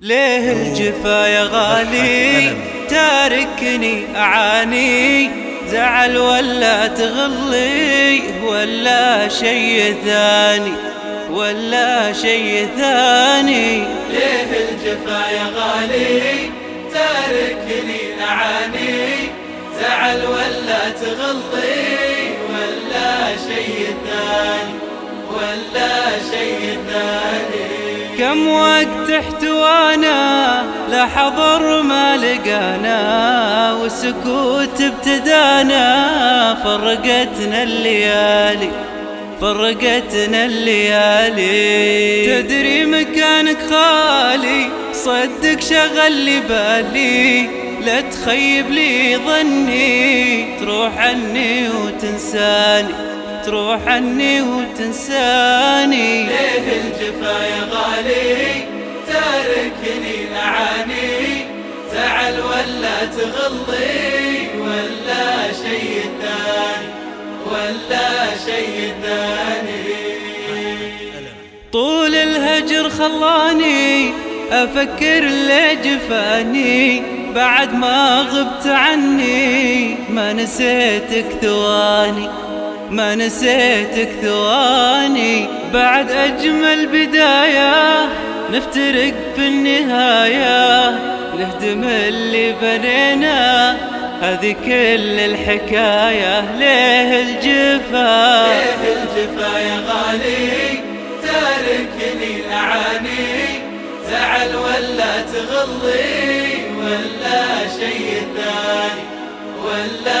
ليه الجفا يا غالي؟ تاركني أعاني. زعل ولا تغلي ولا شي ثاني ولا شي ثاني. ليه الجفا يا غالي؟ تاركني أعاني. زعل ولا تغلي ولا شي ثاني ولا شي ثاني كم وقت احتوانا لا حضر ما لقانا وسكوت ابتدانا فرقتنا الليالي فرقتنا الليالي. تدري مكانك خالي صدق شغل لي بالي. لا تخيب لي ظني تروح عني وتنساني تروح عني وتنساني. ليه الجفا يا غالي. زعل ولا تغلي ولا شي ثاني ولا شي ثاني. طول الهجر خلاني أفكر اللي جفاني بعد ما غبت عني ما نسيتك ثواني ما نسيتك ثواني. بعد أجمل بداية نفترق في النهاية. نهدم اللي بنينا هذه كل الحكاية. ليه الجفا ليه الجفا يا غالي؟ تاركني أعاني زعل ولا تغلي ولا شي ثاني ولا